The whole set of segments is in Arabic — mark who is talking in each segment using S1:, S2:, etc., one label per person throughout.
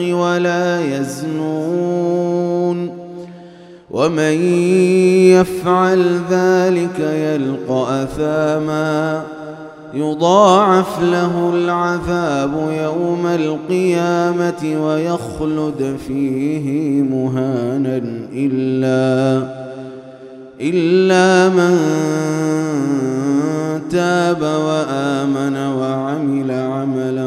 S1: ولا يزنون ومن يفعل ذلك يلقى أثاما يضاعف له العذاب يوم القيامة ويخلد فيه مهانا إلا إلا من تاب وآمن وعمل عملا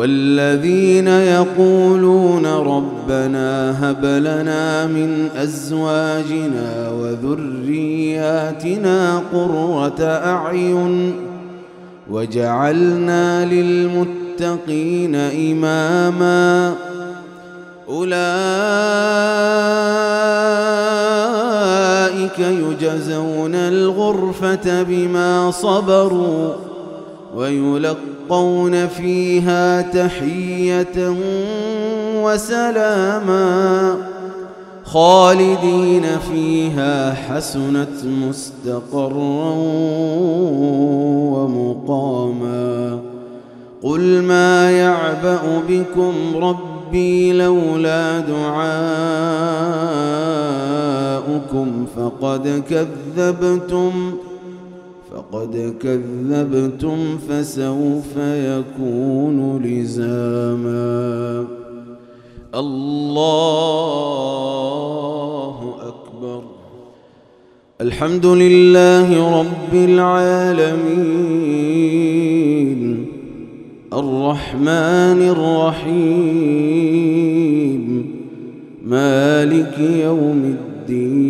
S1: والذين يقولون ربنا هب لنا من أزواجنا وذرياتنا قرة أعين وجعلنا للمتقين إماما أولئك يجزون الغرفة بما صبروا ويلقون فيها تحية وسلاما خالدين فيها حسنت مستقرا ومقاما قل ما يعبأ بكم ربي لولا دعاؤكم فقد كذبتم فقد كذبتم فسوف يكون لزاما. الله أكبر. الحمد لله رب العالمين. الرحمن الرحيم. مالك يوم الدين.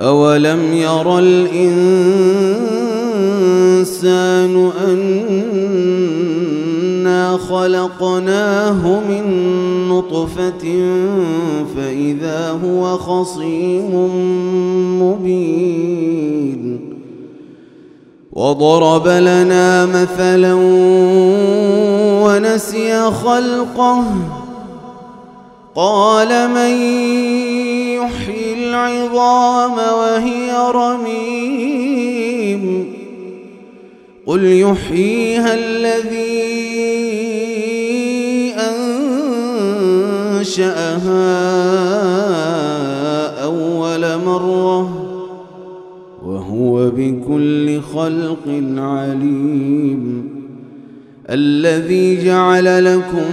S1: أولم ير الإنسان أنا خلقناه من نطفة فإذا هو خصيم مبين وضرب لنا مثلا ونسي خلقه قال من العظام وهي رميم. قل يحييها الذي أنشأها أول مرة وهو بكل خلق عليم. الذي جعل لكم